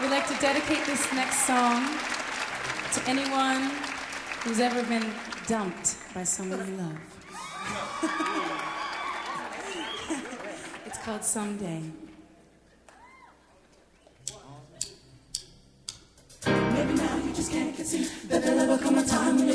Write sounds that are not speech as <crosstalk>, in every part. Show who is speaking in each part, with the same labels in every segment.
Speaker 1: We'd like to dedicate this next song to anyone who's ever been dumped by someone you love. <laughs> it's called Someday.
Speaker 2: Maybe now you just can't conceive that there'll ever come a time when you're.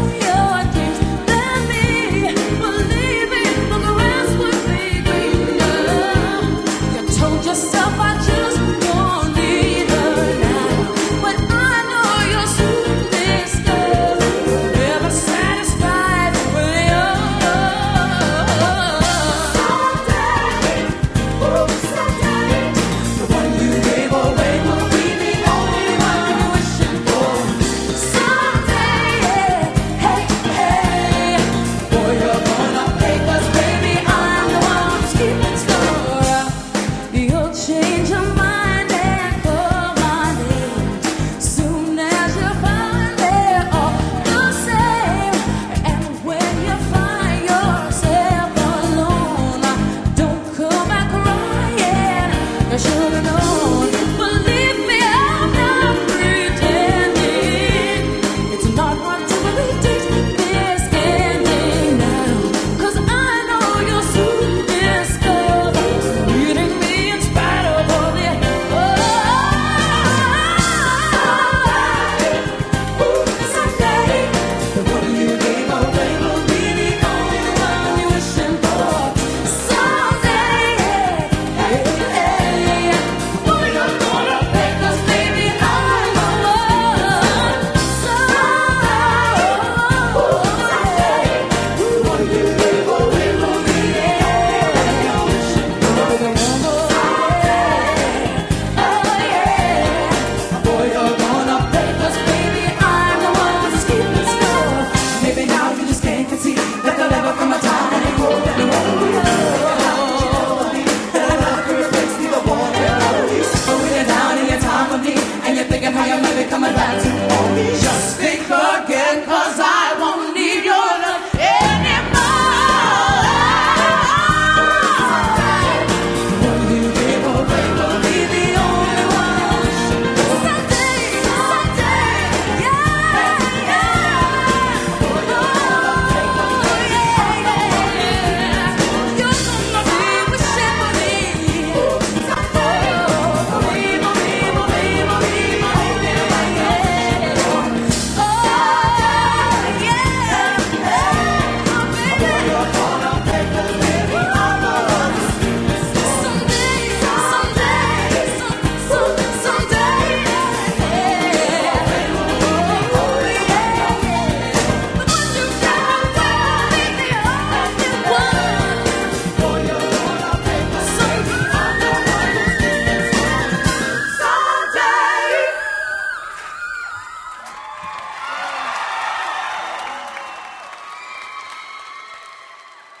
Speaker 2: I'm about to haunt me.